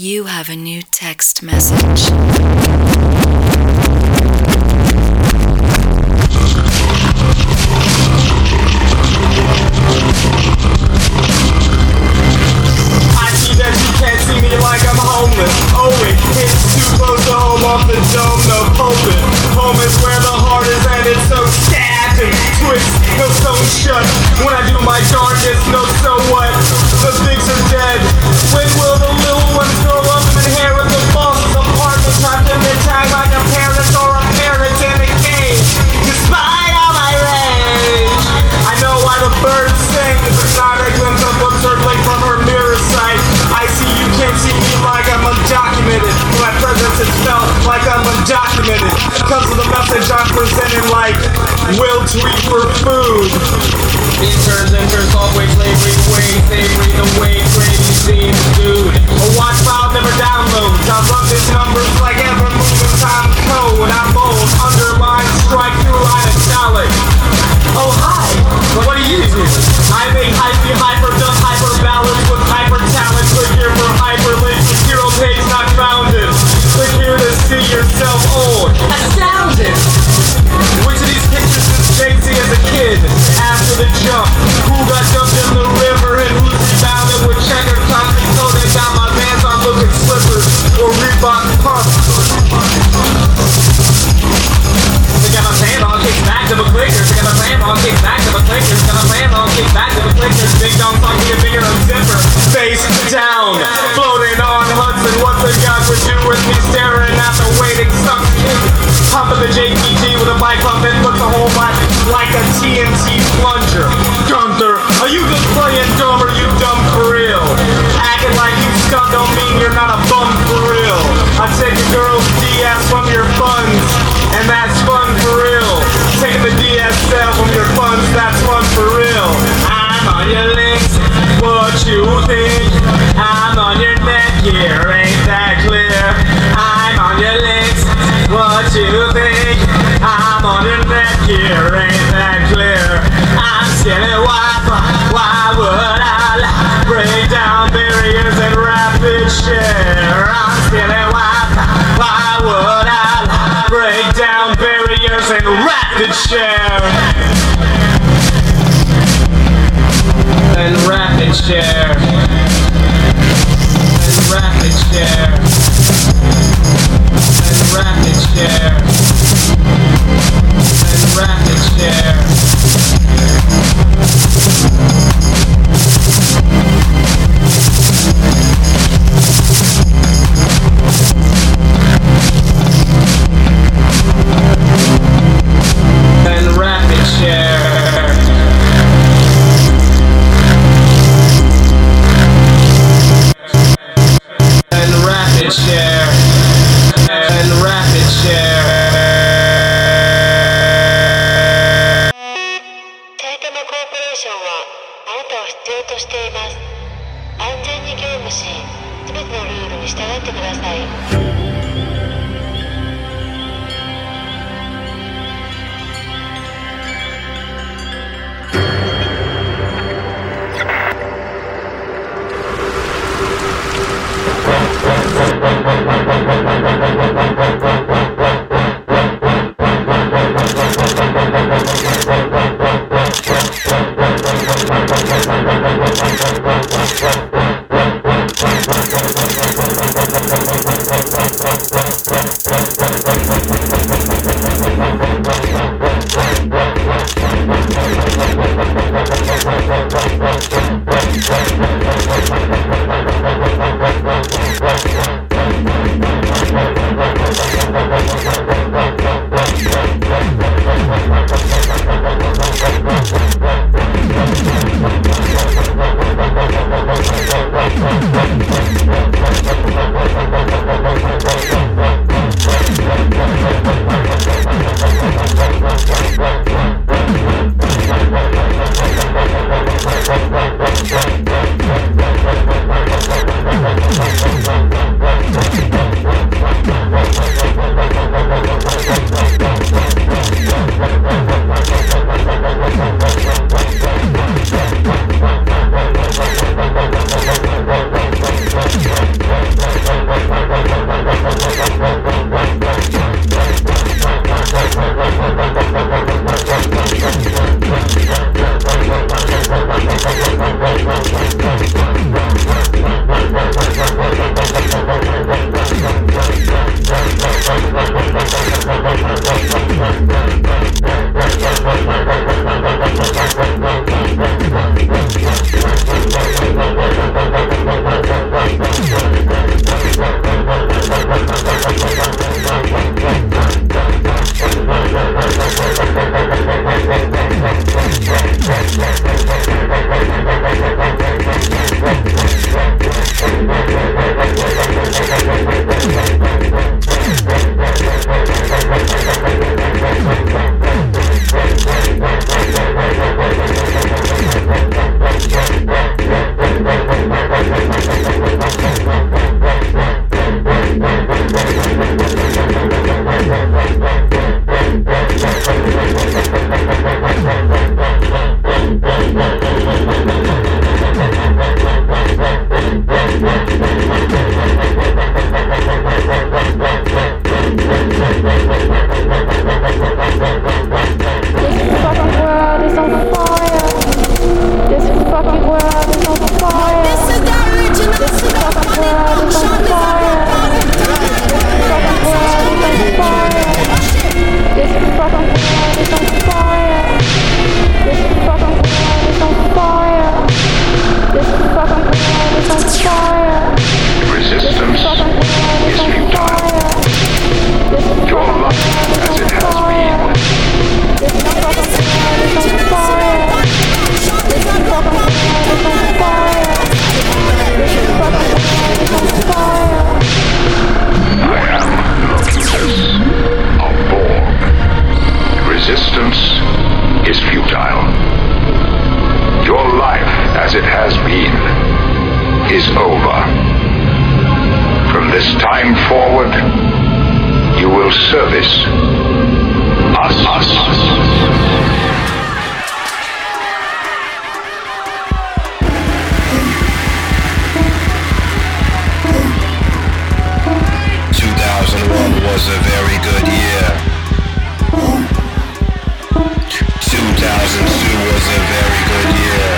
You have a new text message. Birds sing, this is not a glimpse of absurd light from her mirror sight. I see you can't see me like I'm undocumented. My presence is felt like I'm undocumented. Comes with a message I'm presenting like will to eat for food. Interns, interns always turns hallway slavery queen, the way crazy seems dude. A watch file never downloads. I love these numbers like ever moving time code. I'm bold, underline, strike through, line I acknowledge. Oh, hi. So what do you do? I make hypey, hyper, dumb, hyper ballads with hyper talent. Click here for hyper hyperlink. Zero page not grounded. Click here to see yourself old. Astounded. Which of these pictures is Jay-Z as a kid? After the jump. Who got jumped in the back to. They got my pants on, kick back to the clickers. Got my pants on, kick back to. Big dong song, get a bigger zipper. Face down, floating on Hudson. What the God would do with me staring at the waiting suck kid. Pumping the JPG with a bike pump that looks a whole lot like a TNT plunger. Gunther, are you just playing dumb or you dumb for real? Acting like you stuck don't mean you're not a bum for real. Share. And rapid share. あなたを必要としています。安全に業務し全てのルールに従ってください。Thank was a very good year.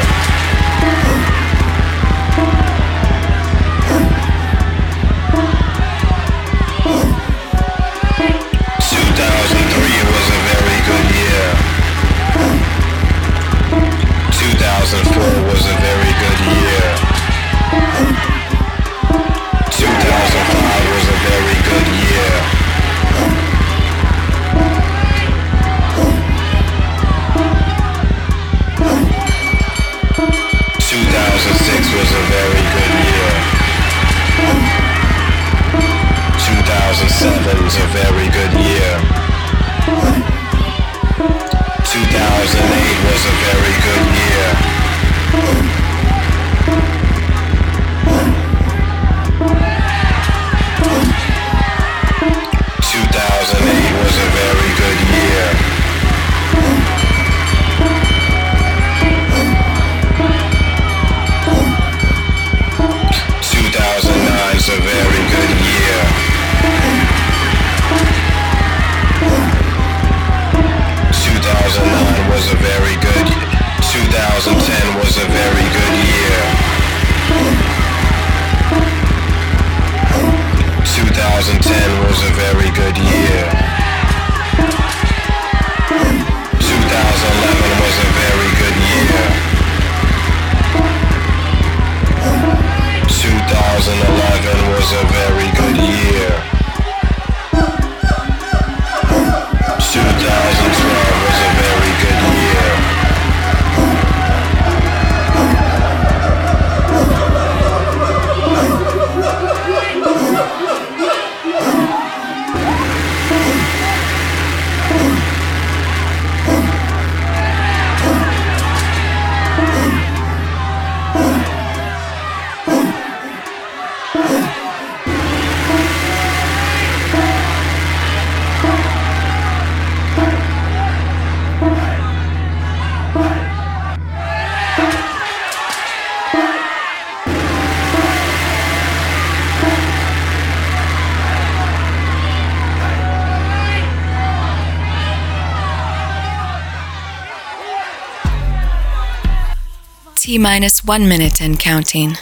2010 was a very good year. 2011 was a very good year. 2011 was a very good year. minus one minute and counting.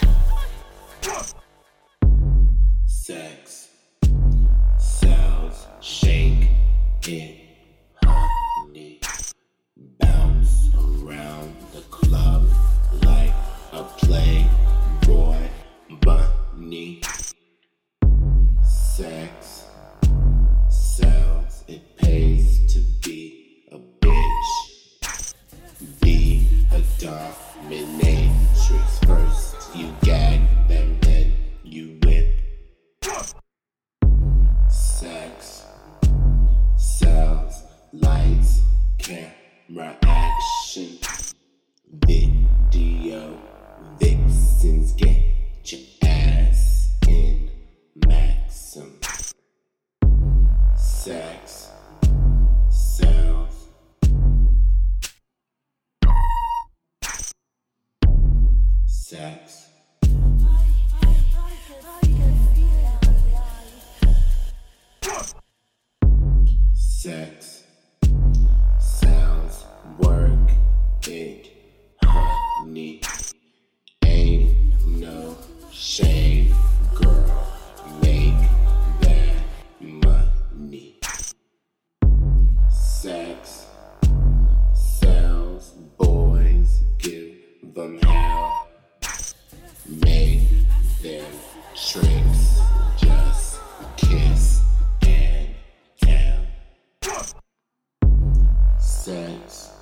sex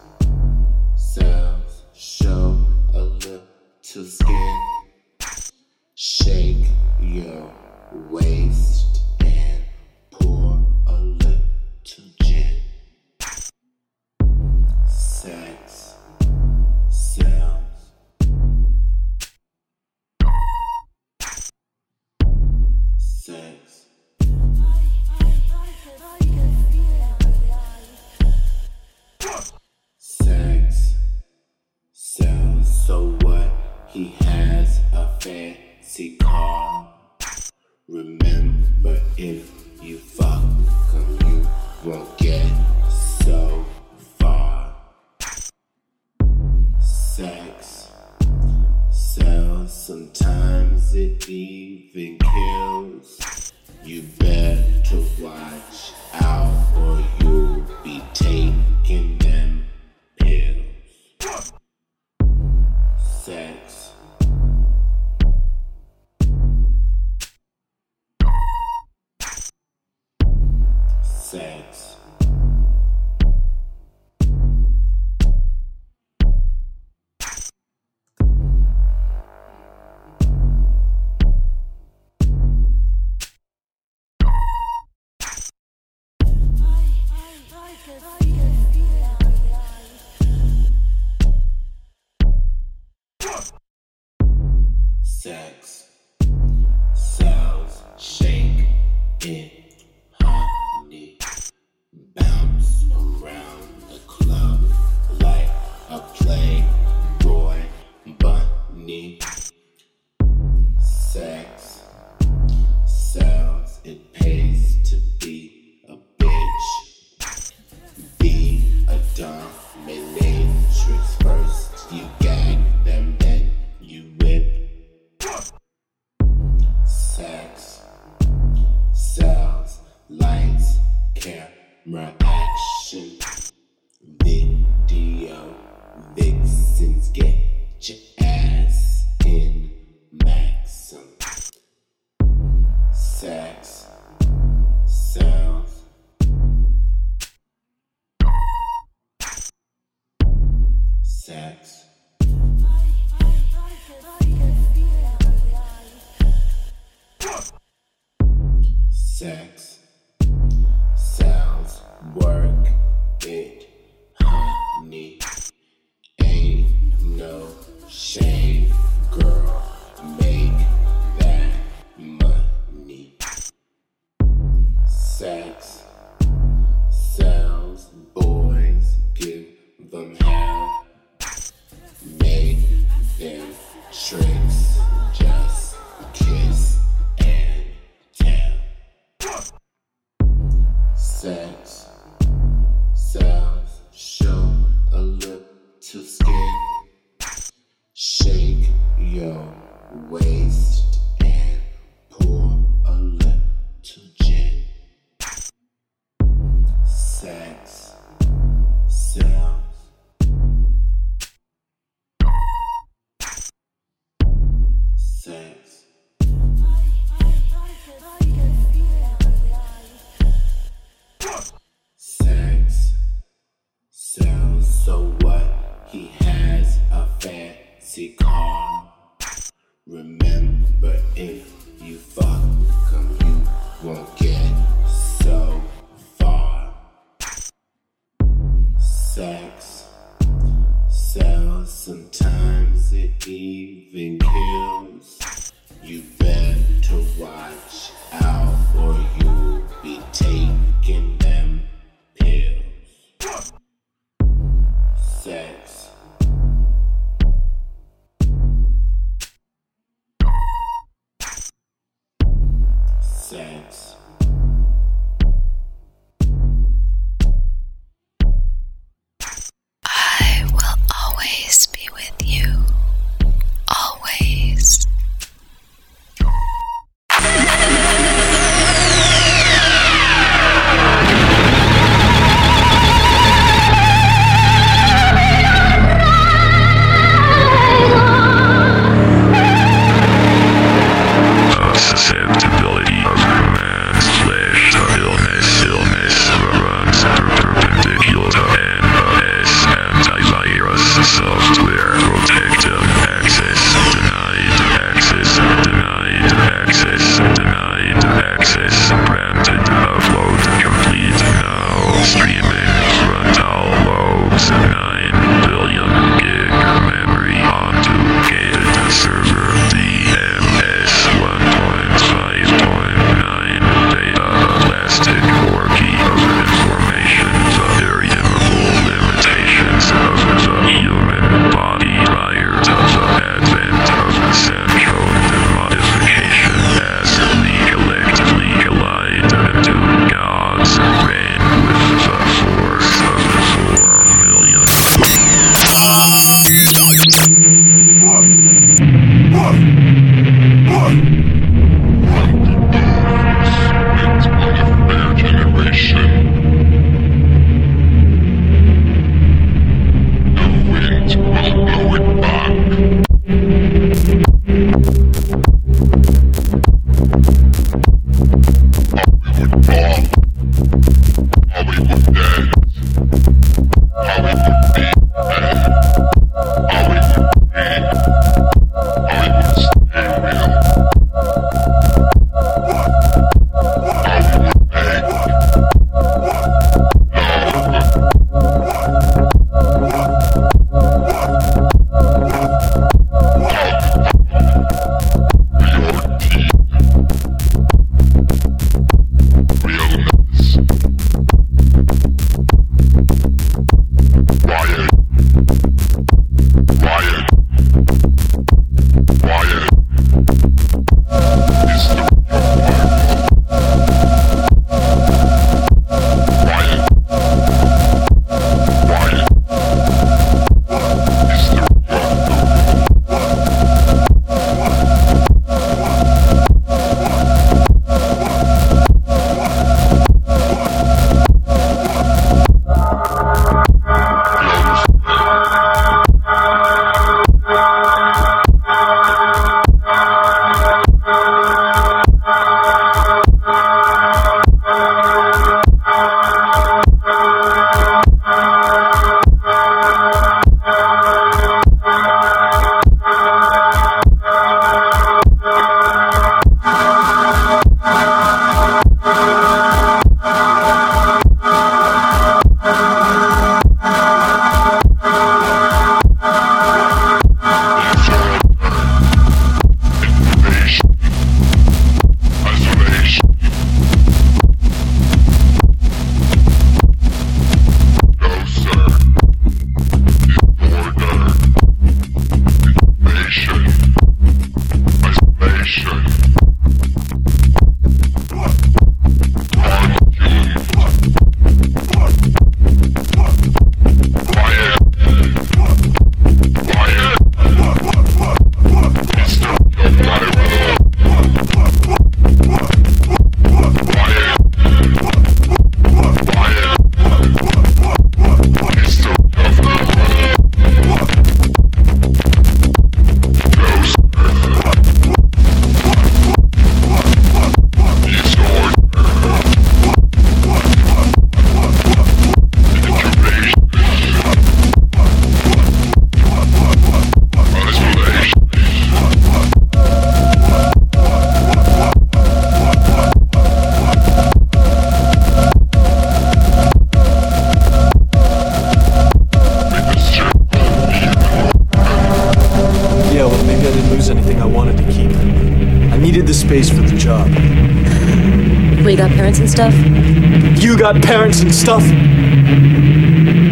got parents and stuff?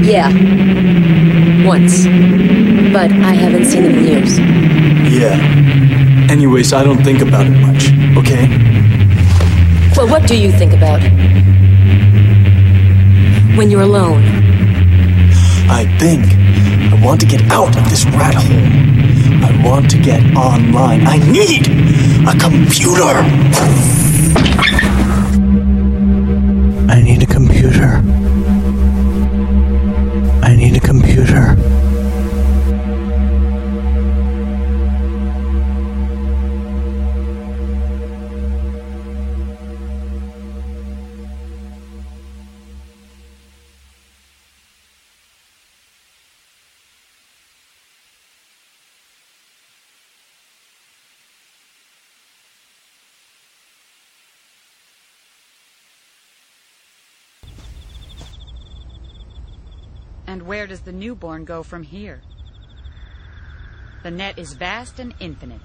Yeah. Once. But I haven't seen them in years. Yeah. Anyways, I don't think about it much, okay? Well, what do you think about? When you're alone. I think I want to get out of this rat hole. I want to get online. I need a computer. Computer. And where does the newborn go from here? The net is vast and infinite.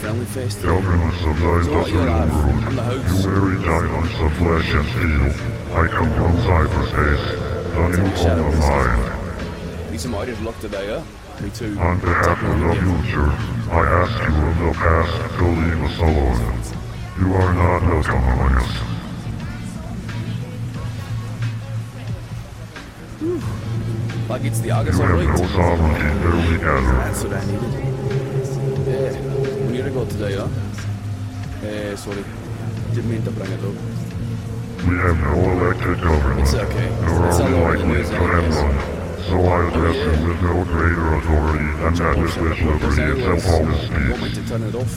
Friendly face. Governments of what you world, you weary diamonds of flesh and steel. I come from cyberspace, the new home of mine. We some ideas luck today, huh? Me too. On behalf of the future, I ask you of the past to leave us alone. You are not welcome among us. Like it's the You have alright? no sovereignty, there we gather. That's what I needed. Yeah, we need to go today, huh? Eh, sorry. Didn't mean to bring it up. We have no elected government, It's okay. nor It's are we likely to have one. So I address you with no greater authority than that with which liberty itself always Want me to turn it off?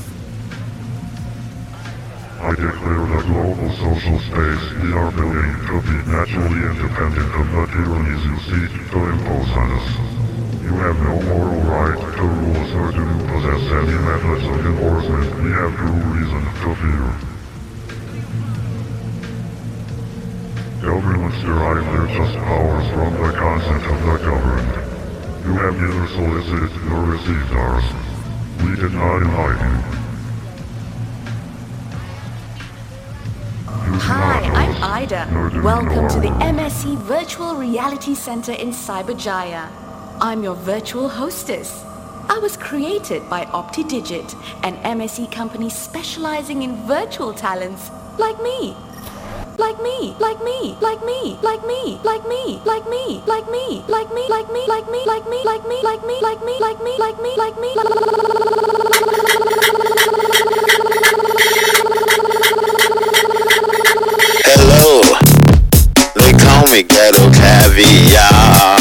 I declare the global social space we are building to be naturally independent of the tyrannies you seek to impose on us. You have no moral right to rule us or do possess any methods of enforcement we have true reason to fear. Governments derive their just powers from the consent of the governed. You have neither solicited nor received ours. We did not invite you. You Hi, I'm Ida. nor do you Welcome to the. MSC Virtual Reality Center in Cyberjaya. I'm your virtual hostess. I was created by OptiDigit, an MSC company specializing in virtual talents like me. Like me, like me, like me, like me, like me, like me, like me, like me, like me, like me, like me, like me, like me, like me, like me, like me, like me, Hello, they call me Ghetto Caviar.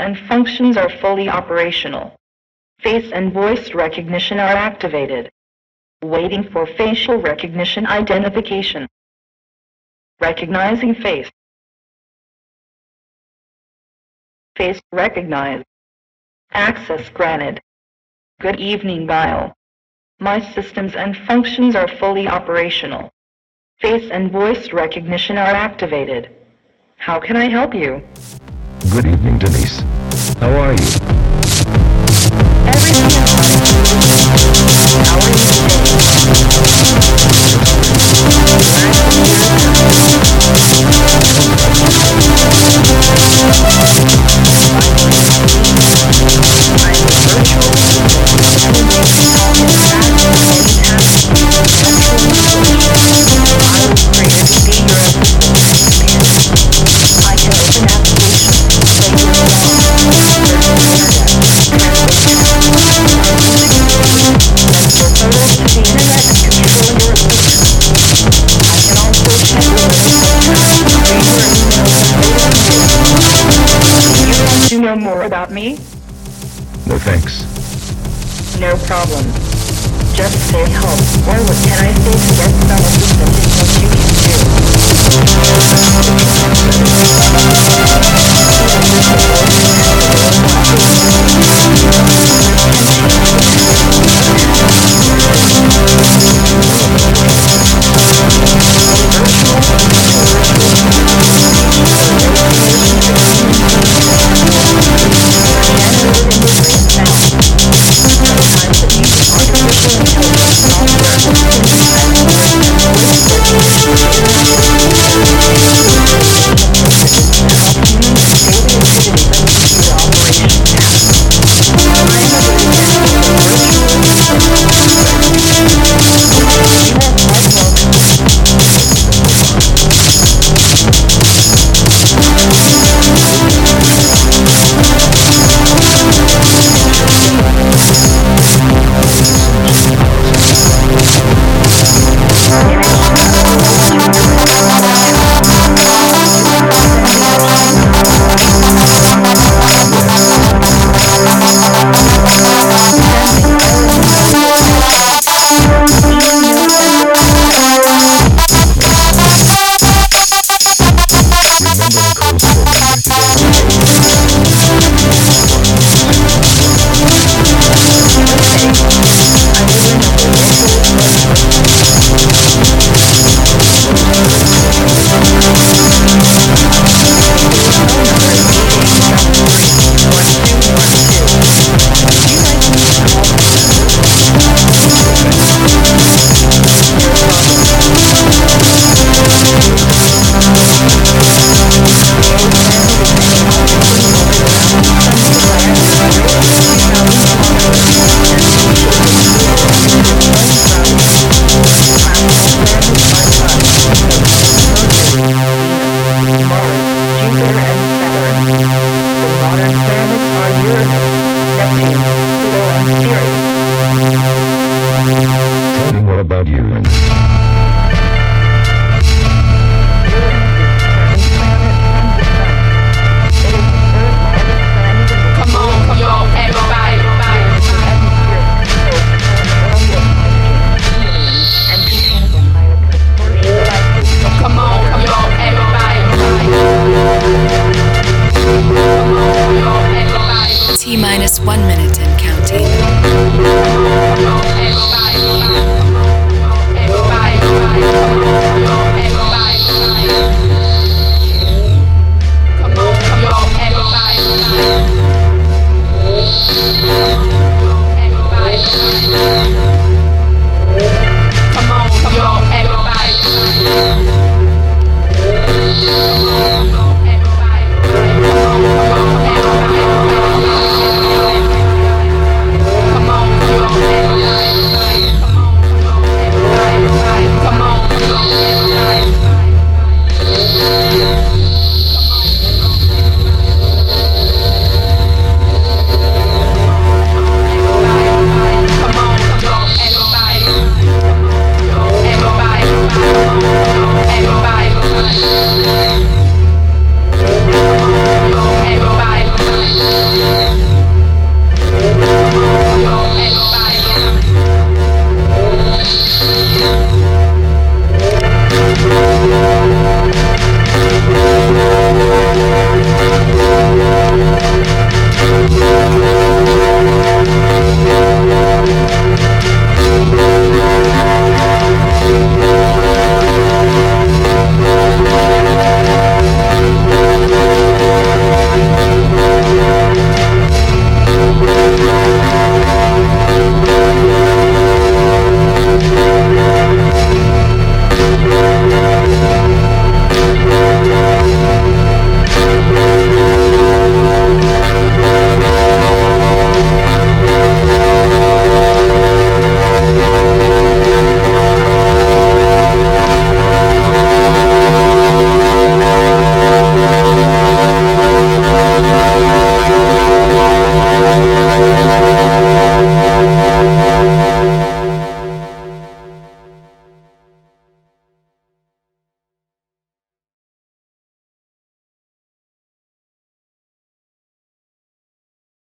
And functions are fully operational. Face and voice recognition are activated. Waiting for facial recognition identification. Recognizing face. Face recognized. Access granted. Good evening, Guile. My systems and functions are fully operational. Face and voice recognition are activated. How can I help you? Good evening, Denise. How are you? Everything is fine. How are you today? problem. Just stay home. Why would can I stay to get some assistance is what you can do.